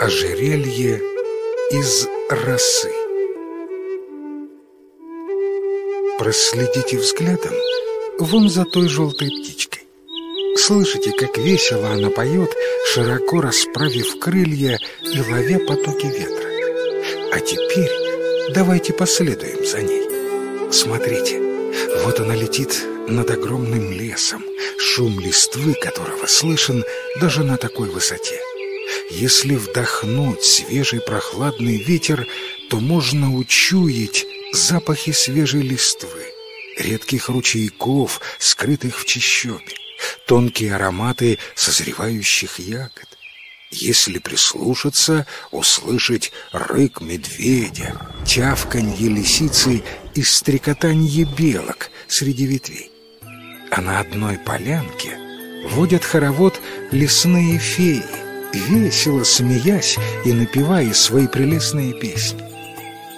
Ожерелье из росы. Проследите взглядом вон за той желтой птичкой. Слышите, как весело она поет, широко расправив крылья и ловя потоки ветра. А теперь давайте последуем за ней. Смотрите, вот она летит над огромным лесом, шум листвы которого слышен даже на такой высоте. Если вдохнуть свежий прохладный ветер, то можно учуять запахи свежей листвы, редких ручейков, скрытых в чащобе, тонкие ароматы созревающих ягод. Если прислушаться, услышать рык медведя, тявканье лисицы и стрекотанье белок среди ветвей. А на одной полянке водят хоровод лесные феи, весело смеясь и напевая свои прелестные песни.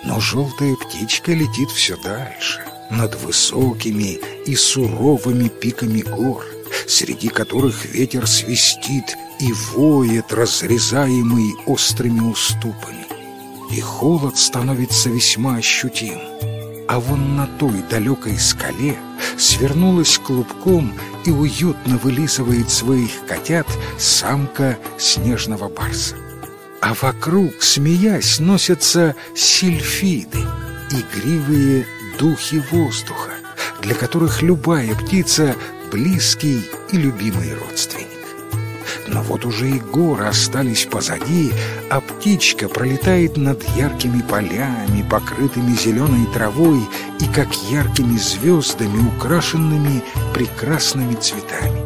Но желтая птичка летит все дальше, над высокими и суровыми пиками гор, среди которых ветер свистит и воет, разрезаемый острыми уступами. И холод становится весьма ощутим. А вон на той далекой скале свернулась клубком и уютно вылизывает своих котят самка снежного барса. А вокруг, смеясь, носятся сильфиды, игривые духи воздуха, для которых любая птица — близкий и любимый родственник. Но вот уже и горы остались позади, а птичка пролетает над яркими полями, покрытыми зеленой травой и как яркими звездами, украшенными прекрасными цветами.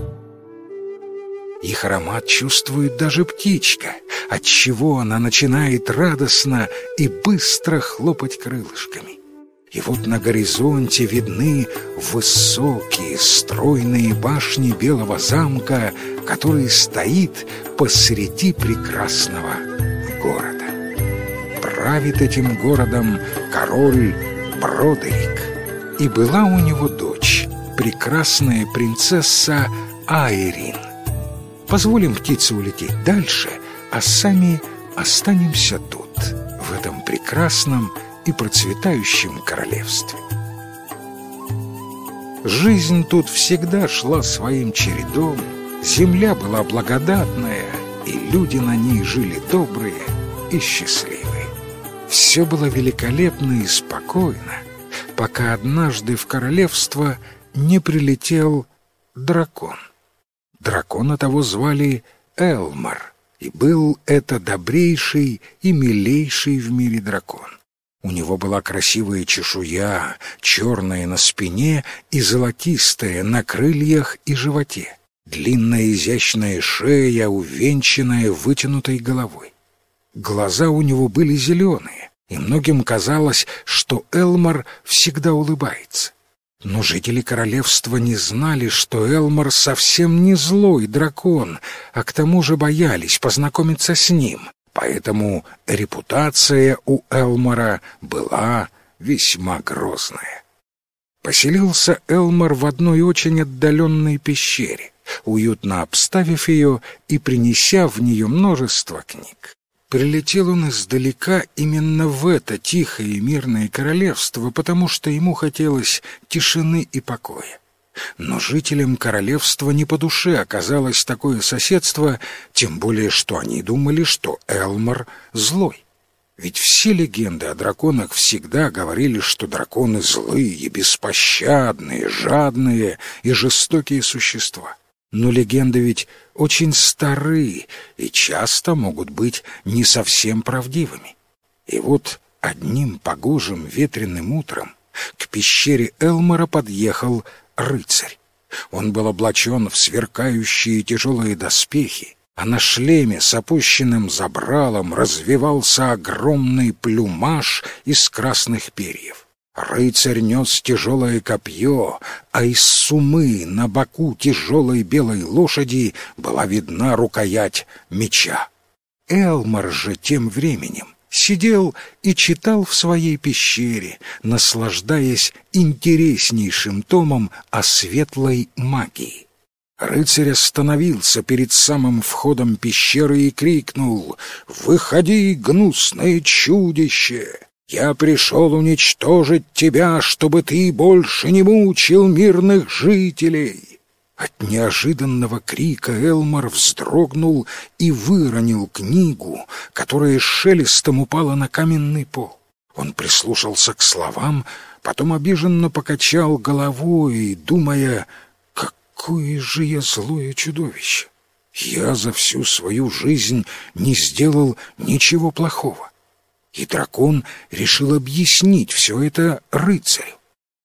Их аромат чувствует даже птичка, отчего она начинает радостно и быстро хлопать крылышками. И вот на горизонте видны высокие стройные башни Белого замка, который стоит посреди прекрасного города. Правит этим городом король Бродерик. И была у него дочь, прекрасная принцесса Айрин. Позволим птице улететь дальше, а сами останемся тут, в этом прекрасном и процветающем королевстве. Жизнь тут всегда шла своим чередом, земля была благодатная, и люди на ней жили добрые и счастливые. Все было великолепно и спокойно, пока однажды в королевство не прилетел дракон. Дракона того звали Элмар, и был это добрейший и милейший в мире дракон. У него была красивая чешуя, черная на спине и золотистая на крыльях и животе. Длинная изящная шея, увенчанная вытянутой головой. Глаза у него были зеленые, и многим казалось, что Элмар всегда улыбается. Но жители королевства не знали, что Элмар совсем не злой дракон, а к тому же боялись познакомиться с ним, поэтому репутация у Элмора была весьма грозная. Поселился Элмор в одной очень отдаленной пещере, уютно обставив ее и принеся в нее множество книг. Прилетел он издалека именно в это тихое и мирное королевство, потому что ему хотелось тишины и покоя. Но жителям королевства не по душе оказалось такое соседство, тем более что они думали, что Элмор злой. Ведь все легенды о драконах всегда говорили, что драконы злые, беспощадные, жадные и жестокие существа. Но легенды ведь очень стары и часто могут быть не совсем правдивыми. И вот одним погожим ветреным утром к пещере Элмора подъехал рыцарь. Он был облачен в сверкающие тяжелые доспехи, а на шлеме с опущенным забралом развивался огромный плюмаж из красных перьев. Рыцарь нес тяжелое копье, а из сумы на боку тяжелой белой лошади была видна рукоять меча. Элмар же тем временем сидел и читал в своей пещере, наслаждаясь интереснейшим томом о светлой магии. Рыцарь остановился перед самым входом пещеры и крикнул «Выходи, гнусное чудище! Я пришел уничтожить тебя, чтобы ты больше не мучил мирных жителей!» От неожиданного крика Элмар вздрогнул и выронил книгу, которая шелестом упала на каменный пол. Он прислушался к словам, потом обиженно покачал головой, думая, какое же я злое чудовище! Я за всю свою жизнь не сделал ничего плохого. И дракон решил объяснить все это рыцарю.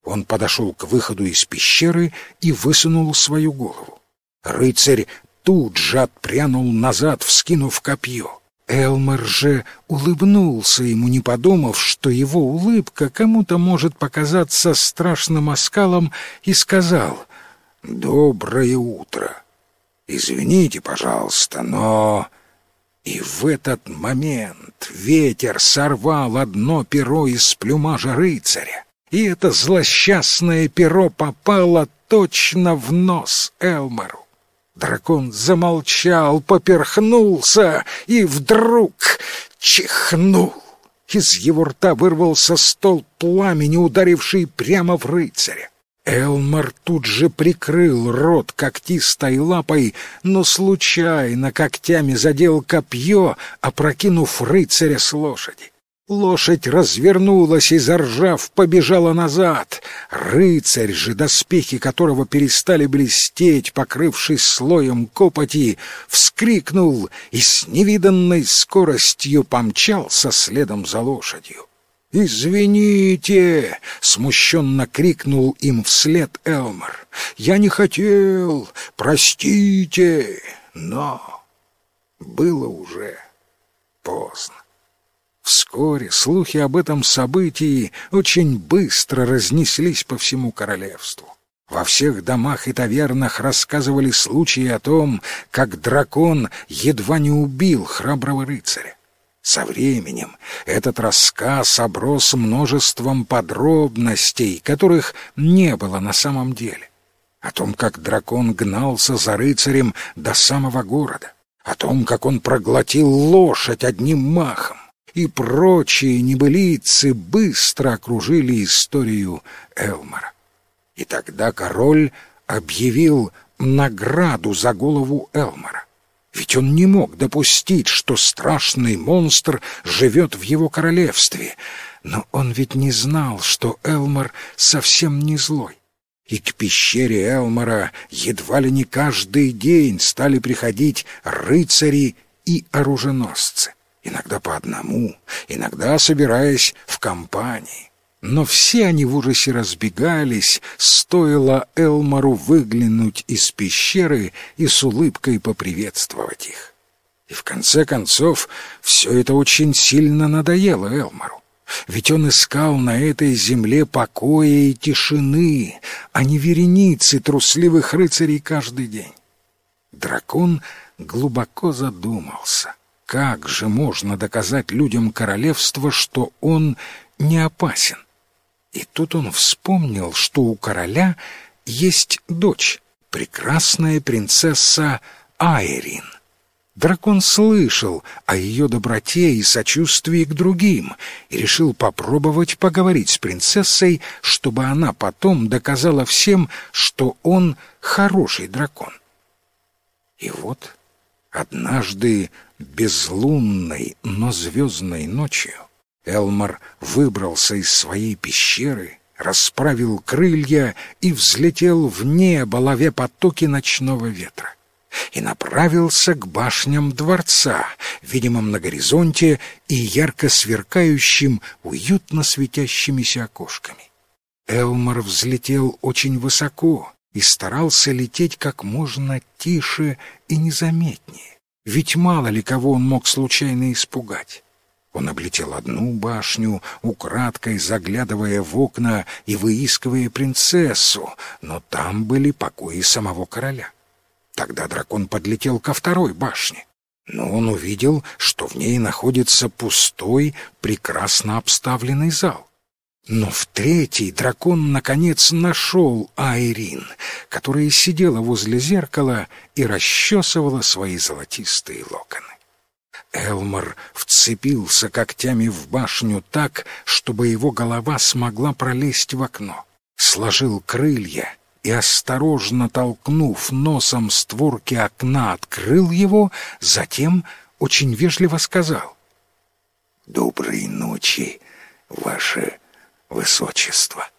Он подошел к выходу из пещеры и высунул свою голову. Рыцарь тут же отпрянул назад, вскинув копье. Элмер же улыбнулся ему, не подумав, что его улыбка кому-то может показаться страшным оскалом, и сказал «Доброе утро! Извините, пожалуйста, но...» И в этот момент ветер сорвал одно перо из плюмажа рыцаря и это злосчастное перо попало точно в нос Элмару. Дракон замолчал, поперхнулся и вдруг чихнул. Из его рта вырвался стол пламени, ударивший прямо в рыцаря. Элмар тут же прикрыл рот когтистой лапой, но случайно когтями задел копье, опрокинув рыцаря с лошади. Лошадь развернулась и, заржав, побежала назад. Рыцарь же, доспехи которого перестали блестеть, покрывшись слоем копоти, вскрикнул и с невиданной скоростью помчался следом за лошадью. «Извините!» — смущенно крикнул им вслед Элмар. «Я не хотел! Простите!» Но было уже поздно. Вскоре слухи об этом событии очень быстро разнеслись по всему королевству. Во всех домах и тавернах рассказывали случаи о том, как дракон едва не убил храброго рыцаря. Со временем этот рассказ оброс множеством подробностей, которых не было на самом деле. О том, как дракон гнался за рыцарем до самого города, о том, как он проглотил лошадь одним махом, и прочие небылицы быстро окружили историю Элмара. И тогда король объявил награду за голову Элмара. Ведь он не мог допустить, что страшный монстр живет в его королевстве. Но он ведь не знал, что Элмар совсем не злой. И к пещере Элмара едва ли не каждый день стали приходить рыцари и оруженосцы иногда по одному, иногда собираясь в компании. Но все они в ужасе разбегались, стоило Элмару выглянуть из пещеры и с улыбкой поприветствовать их. И в конце концов все это очень сильно надоело Элмару. Ведь он искал на этой земле покоя и тишины, а не вереницы трусливых рыцарей каждый день. Дракон глубоко задумался. Как же можно доказать людям королевства, что он не опасен? И тут он вспомнил, что у короля есть дочь, прекрасная принцесса Айрин. Дракон слышал о ее доброте и сочувствии к другим и решил попробовать поговорить с принцессой, чтобы она потом доказала всем, что он хороший дракон. И вот однажды безлунной, но звездной ночью Элмар выбрался из своей пещеры, расправил крылья и взлетел в небо, ловя потоки ночного ветра, и направился к башням дворца, видимым на горизонте и ярко сверкающим, уютно светящимися окошками. Элмар взлетел очень высоко и старался лететь как можно тише и незаметнее. Ведь мало ли кого он мог случайно испугать. Он облетел одну башню, украдкой заглядывая в окна и выискивая принцессу, но там были покои самого короля. Тогда дракон подлетел ко второй башне, но он увидел, что в ней находится пустой, прекрасно обставленный зал. Но в третий дракон, наконец, нашел Айрин, которая сидела возле зеркала и расчесывала свои золотистые локоны. Элмор вцепился когтями в башню так, чтобы его голова смогла пролезть в окно. Сложил крылья и, осторожно толкнув носом створки окна, открыл его, затем очень вежливо сказал «Доброй ночи, ваше высочество».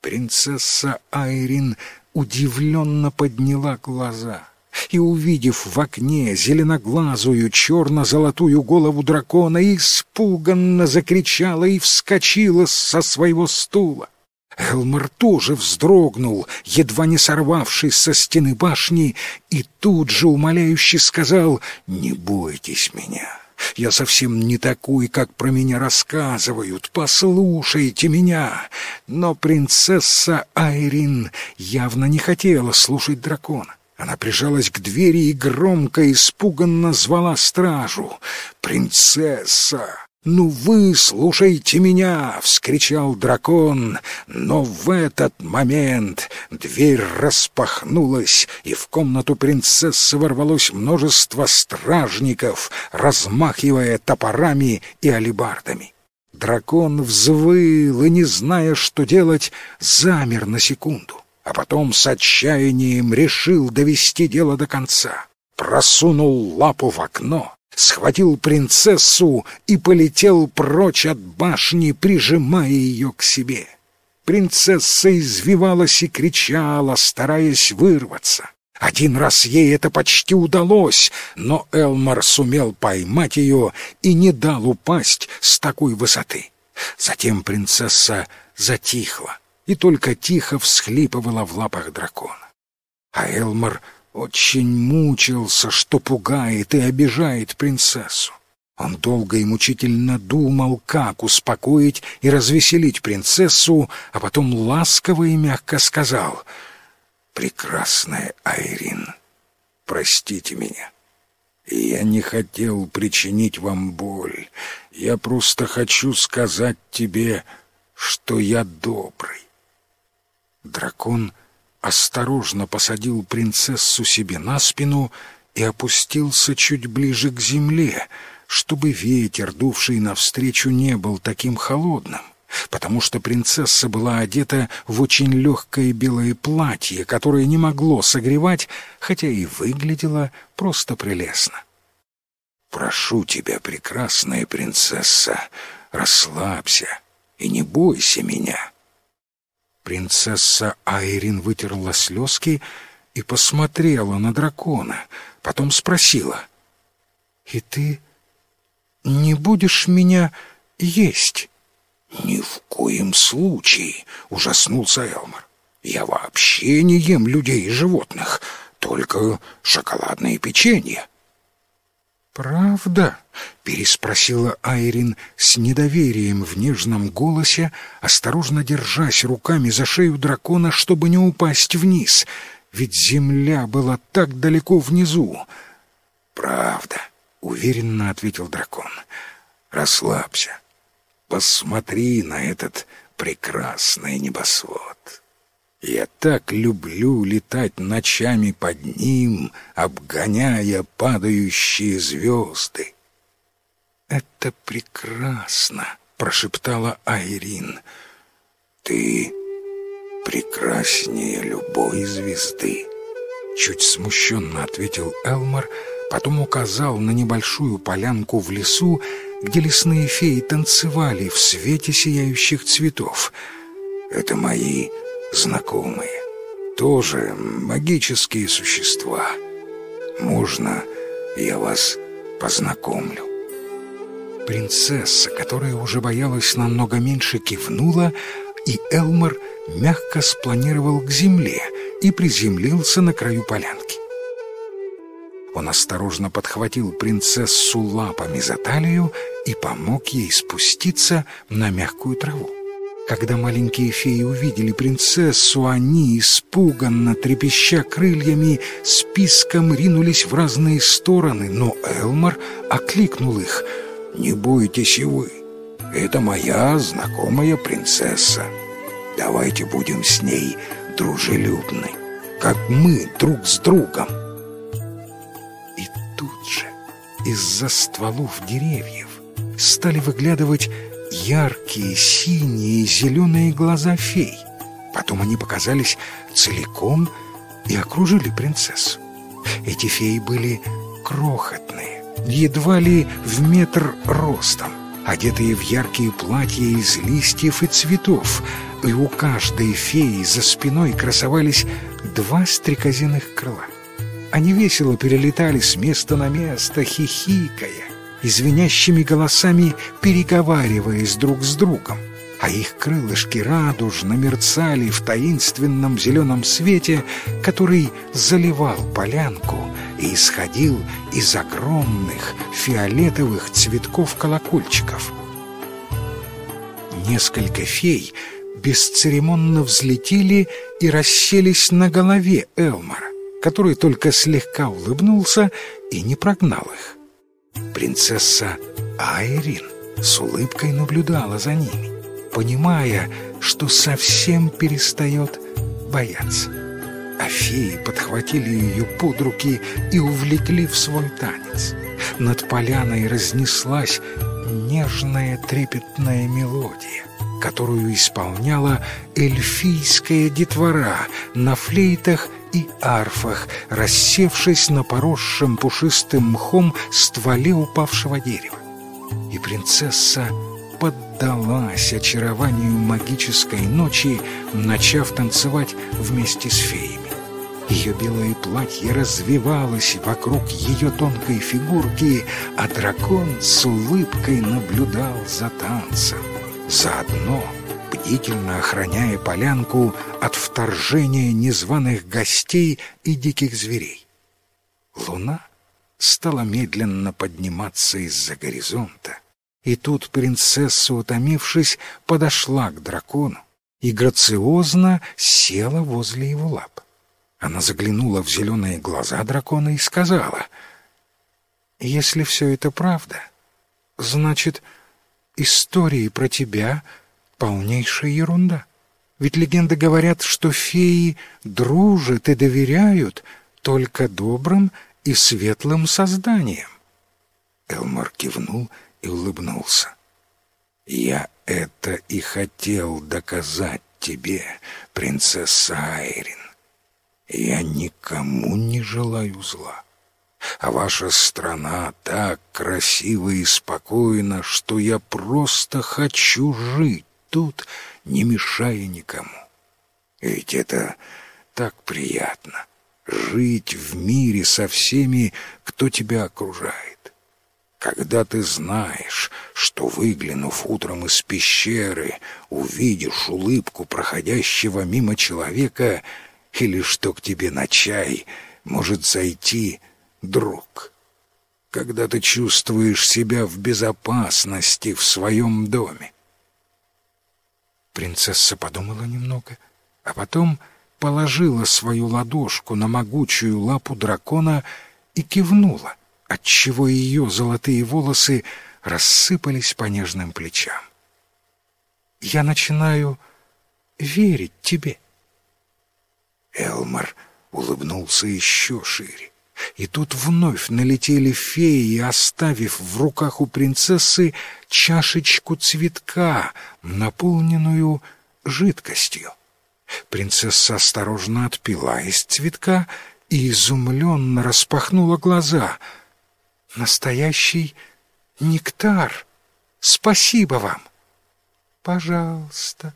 Принцесса Айрин удивленно подняла глаза — и, увидев в окне зеленоглазую черно-золотую голову дракона, испуганно закричала и вскочила со своего стула. Элмар тоже вздрогнул, едва не сорвавшись со стены башни, и тут же умоляюще сказал «Не бойтесь меня». Я совсем не такой, как про меня рассказывают. Послушайте меня. Но принцесса Айрин явно не хотела слушать дракона. Она прижалась к двери и громко, испуганно звала стражу. «Принцесса! Ну вы слушайте меня!» — вскричал дракон. Но в этот момент дверь распахнулась, и в комнату принцессы ворвалось множество стражников, размахивая топорами и алебардами. Дракон взвыл и, не зная, что делать, замер на секунду а потом с отчаянием решил довести дело до конца. Просунул лапу в окно, схватил принцессу и полетел прочь от башни, прижимая ее к себе. Принцесса извивалась и кричала, стараясь вырваться. Один раз ей это почти удалось, но Элмар сумел поймать ее и не дал упасть с такой высоты. Затем принцесса затихла и только тихо всхлипывала в лапах дракона. А Элмар очень мучился, что пугает и обижает принцессу. Он долго и мучительно думал, как успокоить и развеселить принцессу, а потом ласково и мягко сказал «Прекрасная Айрин, простите меня. Я не хотел причинить вам боль. Я просто хочу сказать тебе, что я добрый. Дракон осторожно посадил принцессу себе на спину и опустился чуть ближе к земле, чтобы ветер, дувший навстречу, не был таким холодным, потому что принцесса была одета в очень легкое белое платье, которое не могло согревать, хотя и выглядело просто прелестно. «Прошу тебя, прекрасная принцесса, расслабься и не бойся меня», Принцесса Айрин вытерла слезки и посмотрела на дракона, потом спросила. «И ты не будешь меня есть?» «Ни в коем случае!» — ужаснулся Элмар. «Я вообще не ем людей и животных, только шоколадное печенье». «Правда?» — переспросила Айрин с недоверием в нежном голосе, осторожно держась руками за шею дракона, чтобы не упасть вниз, ведь земля была так далеко внизу. «Правда», — уверенно ответил дракон. «Расслабься. Посмотри на этот прекрасный небосвод». Я так люблю летать ночами под ним, обгоняя падающие звезды. «Это прекрасно!» — прошептала Айрин. «Ты прекраснее любой звезды!» Чуть смущенно ответил Элмар, потом указал на небольшую полянку в лесу, где лесные феи танцевали в свете сияющих цветов. «Это мои знакомые, тоже магические существа. Можно я вас познакомлю?» Принцесса, которая уже боялась намного меньше, кивнула, и Элмар мягко спланировал к земле и приземлился на краю полянки. Он осторожно подхватил принцессу лапами за талию и помог ей спуститься на мягкую траву. Когда маленькие феи увидели принцессу, они, испуганно трепеща крыльями, списком ринулись в разные стороны, но Элмар окликнул их. «Не бойтесь и вы, Это моя знакомая принцесса. Давайте будем с ней дружелюбны, как мы друг с другом. И тут же из-за стволов деревьев стали выглядывать яркие синие и зеленые глаза фей. Потом они показались целиком и окружили принцессу. Эти феи были крохотные, едва ли в метр ростом, одетые в яркие платья из листьев и цветов, и у каждой феи за спиной красовались два стрекозиных крыла. Они весело перелетали с места на место, хихикая, и звенящими голосами переговариваясь друг с другом, а их крылышки радужно мерцали в таинственном зеленом свете, который заливал полянку и исходил из огромных фиолетовых цветков колокольчиков. Несколько фей бесцеремонно взлетели и расселись на голове Элмара, который только слегка улыбнулся и не прогнал их. Принцесса Айрин с улыбкой наблюдала за ними, понимая, что совсем перестает бояться. А феи подхватили ее под руки и увлекли в свой танец. Над поляной разнеслась нежная трепетная мелодия, которую исполняла эльфийская детвора на флейтах и арфах, рассевшись на поросшем пушистым мхом стволе упавшего дерева. И принцесса поддалась очарованию магической ночи, начав танцевать вместе с феями. Ее белое платье развивалось вокруг ее тонкой фигурки, а дракон с улыбкой наблюдал за танцем. Заодно бдительно охраняя полянку от вторжения незваных гостей и диких зверей. Луна стала медленно подниматься из-за горизонта, и тут принцесса, утомившись, подошла к дракону и грациозно села возле его лап. Она заглянула в зеленые глаза дракона и сказала, «Если все это правда, значит, истории про тебя — полнейшая ерунда. Ведь легенды говорят, что феи дружат и доверяют только добрым и светлым созданиям. Элмар кивнул и улыбнулся. «Я это и хотел доказать тебе, принцесса Айрин. Я никому не желаю зла. А ваша страна так красива и спокойна, что я просто хочу жить тут, не мешая никому. Ведь это так приятно — жить в мире со всеми, кто тебя окружает. Когда ты знаешь, что, выглянув утром из пещеры, увидишь улыбку проходящего мимо человека или что к тебе на чай может зайти друг. Когда ты чувствуешь себя в безопасности в своем доме, Принцесса подумала немного, а потом положила свою ладошку на могучую лапу дракона и кивнула, отчего ее золотые волосы рассыпались по нежным плечам. «Я начинаю верить тебе». Элмар улыбнулся еще шире. И тут вновь налетели феи, оставив в руках у принцессы чашечку цветка, наполненную жидкостью. Принцесса осторожно отпила из цветка и изумленно распахнула глаза. «Настоящий нектар! Спасибо вам!» «Пожалуйста!»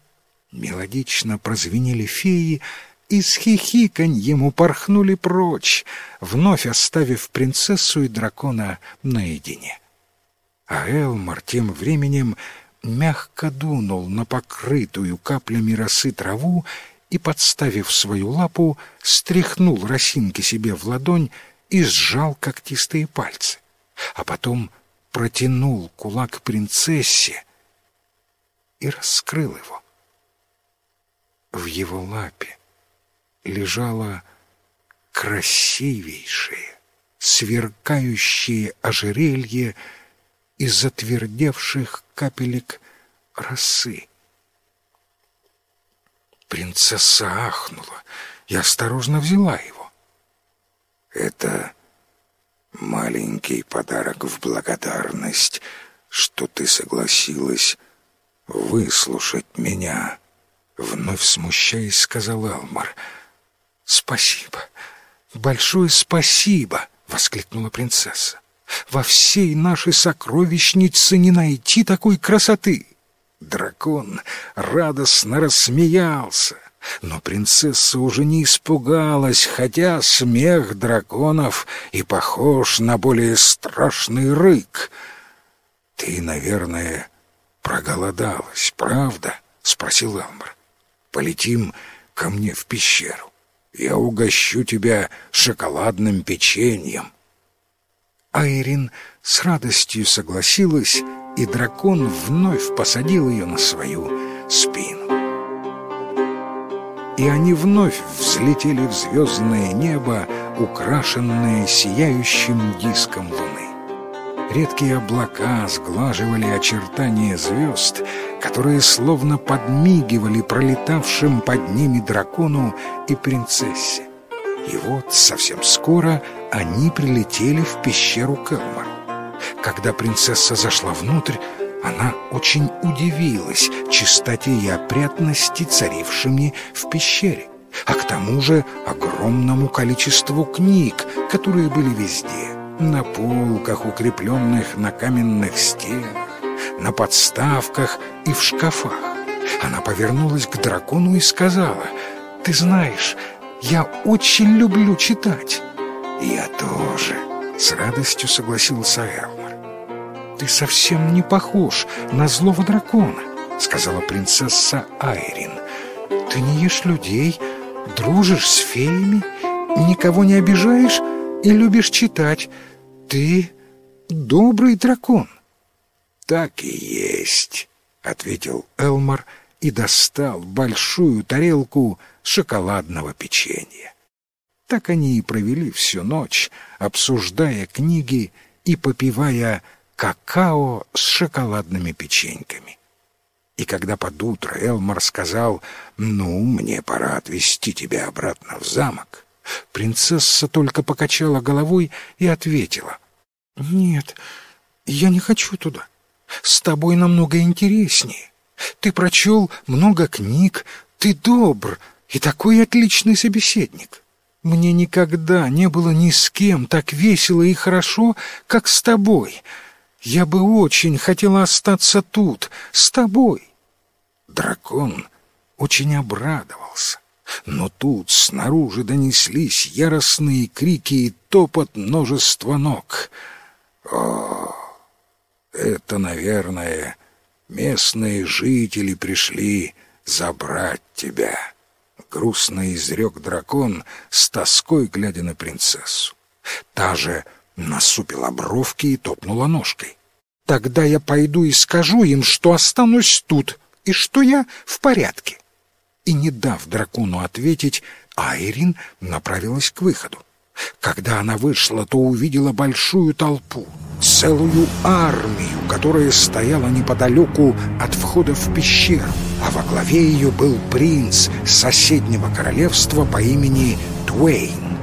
Мелодично прозвенели феи, и с хихиканьем упорхнули прочь, вновь оставив принцессу и дракона наедине. А Элмар тем временем мягко дунул на покрытую каплями росы траву и, подставив свою лапу, стряхнул росинки себе в ладонь и сжал когтистые пальцы, а потом протянул кулак принцессе и раскрыл его. В его лапе лежало красивейшее, сверкающее ожерелье из затвердевших капелек росы. Принцесса ахнула и осторожно взяла его. «Это маленький подарок в благодарность, что ты согласилась выслушать меня», — вновь смущаясь, сказал Элмар. «Спасибо, большое спасибо!» — воскликнула принцесса. «Во всей нашей сокровищнице не найти такой красоты!» Дракон радостно рассмеялся. Но принцесса уже не испугалась, хотя смех драконов и похож на более страшный рык. «Ты, наверное, проголодалась, правда?» — спросил Элмар. «Полетим ко мне в пещеру. Я угощу тебя шоколадным печеньем». Айрин с радостью согласилась, и дракон вновь посадил ее на свою спину. И они вновь взлетели в звездное небо, украшенное сияющим диском луны. Редкие облака сглаживали очертания звезд, которые словно подмигивали пролетавшим под ними дракону и принцессе. И вот совсем скоро они прилетели в пещеру Келмару. Когда принцесса зашла внутрь, она очень удивилась чистоте и опрятности, царившими в пещере, а к тому же огромному количеству книг, которые были везде, на полках, укрепленных на каменных стенах, на подставках и в шкафах. Она повернулась к дракону и сказала, «Ты знаешь, я очень люблю читать». «Я тоже», — с радостью согласился Элмар. «Ты совсем не похож на злого дракона», — сказала принцесса Айрин. «Ты не ешь людей, дружишь с феями, никого не обижаешь и любишь читать. Ты добрый дракон». «Так и есть», — ответил Элмар и достал большую тарелку шоколадного печенья. Так они и провели всю ночь, обсуждая книги и попивая какао с шоколадными печеньками. И когда под утро Элмар сказал «Ну, мне пора отвезти тебя обратно в замок», принцесса только покачала головой и ответила «Нет, я не хочу туда. С тобой намного интереснее. Ты прочел много книг, ты добр и такой отличный собеседник». Мне никогда не было ни с кем так весело и хорошо, как с тобой. Я бы очень хотела остаться тут, с тобой. Дракон очень обрадовался. Но тут снаружи донеслись яростные крики и топот множества ног. О, это, наверное, местные жители пришли забрать тебя. Грустно изрек дракон с тоской, глядя на принцессу. Та же насупила бровки и топнула ножкой. «Тогда я пойду и скажу им, что останусь тут и что я в порядке». И, не дав дракону ответить, Айрин направилась к выходу. Когда она вышла, то увидела большую толпу, целую армию, которая стояла неподалеку от входа в пещеру, а во главе ее был принц соседнего королевства по имени Дуэйн.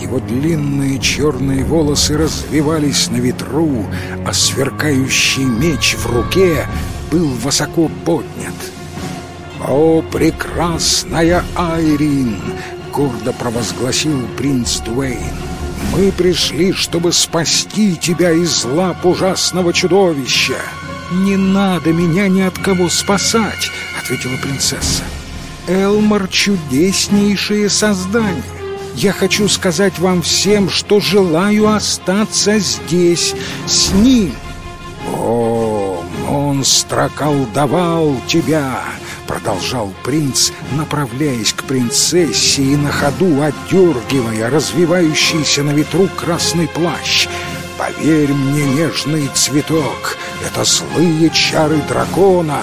Его длинные черные волосы развивались на ветру, а сверкающий меч в руке был высоко поднят. «О, прекрасная Айрин!» — гордо провозгласил принц Дуэйн. «Мы пришли, чтобы спасти тебя из лап ужасного чудовища!» «Не надо меня ни от кого спасать!» — ответила принцесса. «Элмар — чудеснейшее создание. Я хочу сказать вам всем, что желаю остаться здесь, с ним. О, монстр околдовал тебя, продолжал принц, направляясь к принцессе и на ходу отдергивая развивающийся на ветру красный плащ. Поверь мне, нежный цветок, это злые чары дракона.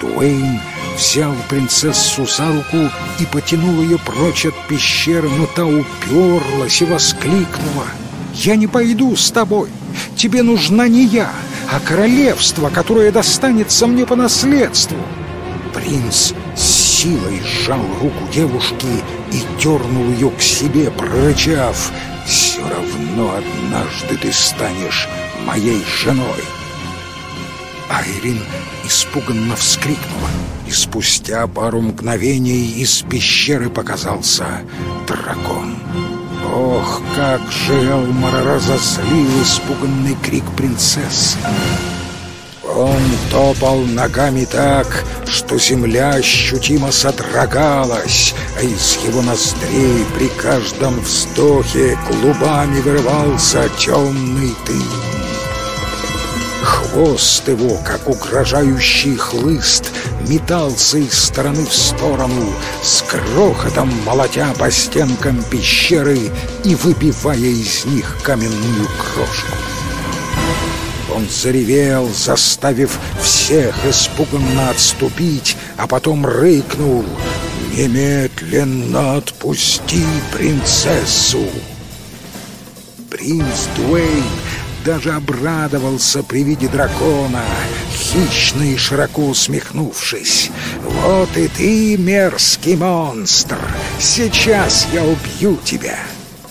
Дуэйн взял принцессу за руку и потянул ее прочь от пещеры, но та уперлась и воскликнула. «Я не пойду с тобой! Тебе нужна не я! а королевство, которое достанется мне по наследству. Принц с силой сжал руку девушки и дернул ее к себе, прорычав «Все равно однажды ты станешь моей женой». Айрин испуганно вскрикнула, и спустя пару мгновений из пещеры показался дракон. Ох, как же Элмара разозлил испуганный крик принцессы! Он топал ногами так, что земля ощутимо содрогалась, а из его ноздрей при каждом вздохе клубами вырывался темный дым. Хвост его, как угрожающий хлыст, метался из стороны в сторону, с крохотом молотя по стенкам пещеры и выбивая из них каменную крошку. Он заревел, заставив всех испуганно отступить, а потом рыкнул «Немедленно отпусти принцессу!» Принц Дуэйн даже обрадовался при виде дракона, хищно и широко усмехнувшись. «Вот и ты, мерзкий монстр! Сейчас я убью тебя!»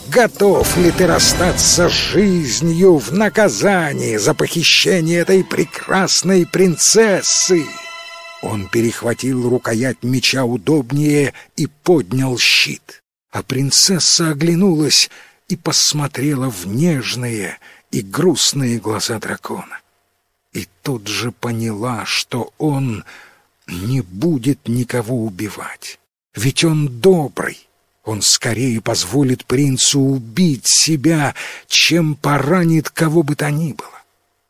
Готов ли ты расстаться с жизнью в наказании за похищение этой прекрасной принцессы?» Он перехватил рукоять меча удобнее и поднял щит. А принцесса оглянулась и посмотрела в нежные и грустные глаза дракона. И тут же поняла, что он не будет никого убивать. Ведь он добрый, он скорее позволит принцу убить себя, чем поранит кого бы то ни было.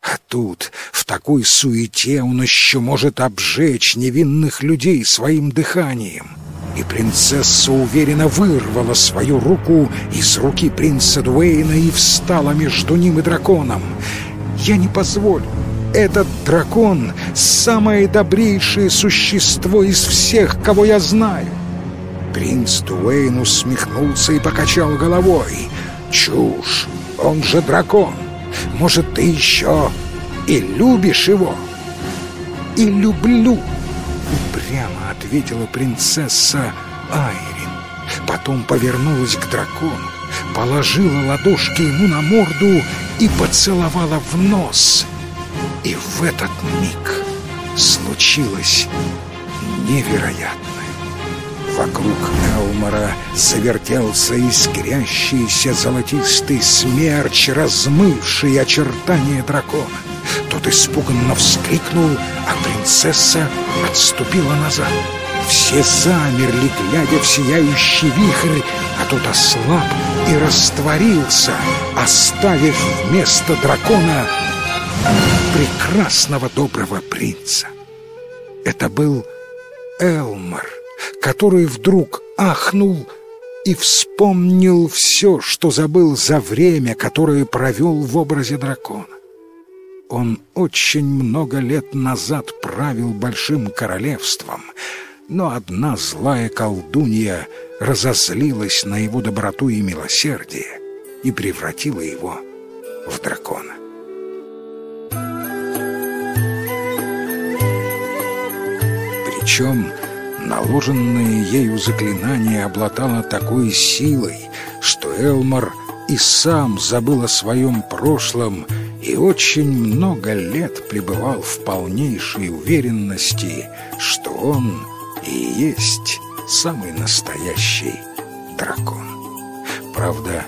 А тут, в такой суете, он еще может обжечь невинных людей своим дыханием. И принцесса уверенно вырвала свою руку из руки принца Дуэйна и встала между ним и драконом. «Я не позволю. Этот дракон — самое добрейшее существо из всех, кого я знаю. Принц Дуэйн усмехнулся и покачал головой. «Чушь! Он же дракон! Может, ты еще и любишь его?» «И люблю!» — упрямо ответила принцесса Айрин. Потом повернулась к дракону, положила ладошки ему на морду и поцеловала в нос. И в этот миг случилось невероятно. Вокруг Элмора завертелся искрящийся золотистый смерч, размывший очертания дракона. Тот испуганно вскрикнул, а принцесса отступила назад. Все замерли, глядя в сияющий вихрь, а тот ослаб и растворился, оставив вместо дракона прекрасного доброго принца. Это был Элмор который вдруг ахнул и вспомнил все, что забыл за время, которое провел в образе дракона. Он очень много лет назад правил большим королевством, но одна злая колдунья разозлилась на его доброту и милосердие и превратила его в дракона. Причем Наложенное ею заклинание обладало такой силой, что Элмар и сам забыл о своем прошлом и очень много лет пребывал в полнейшей уверенности, что он и есть самый настоящий дракон. Правда,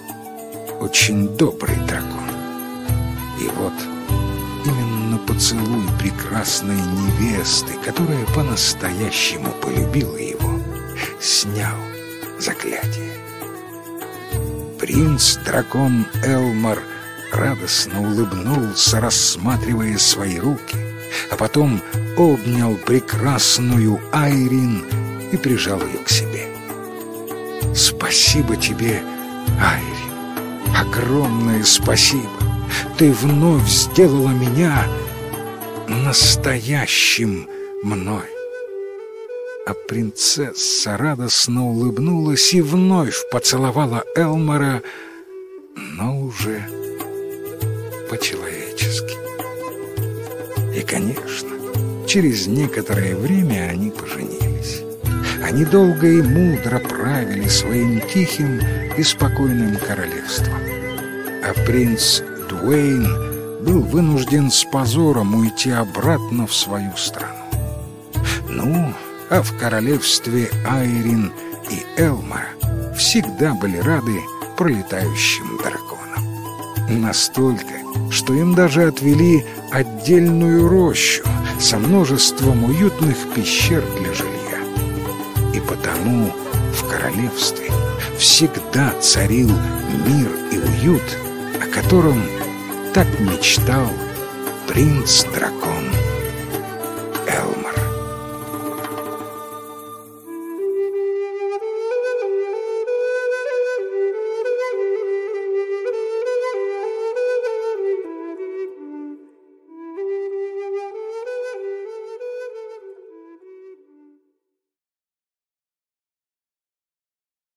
очень добрый дракон. Прекрасной невесты, которая по-настоящему полюбила его, снял заклятие. Принц-дракон Элмар радостно улыбнулся, рассматривая свои руки, а потом обнял прекрасную Айрин и прижал ее к себе. «Спасибо тебе, Айрин! Огромное спасибо! Ты вновь сделала меня настоящим мной. А принцесса радостно улыбнулась и вновь поцеловала Элмора, но уже по-человечески. И, конечно, через некоторое время они поженились. Они долго и мудро правили своим тихим и спокойным королевством. А принц Дуэйн был вынужден с позором уйти обратно в свою страну. Ну, а в королевстве Айрин и Элма всегда были рады пролетающим драконам. Настолько, что им даже отвели отдельную рощу со множеством уютных пещер для жилья. И потому в королевстве всегда царил мир и уют, о котором так мечтал принц-дракон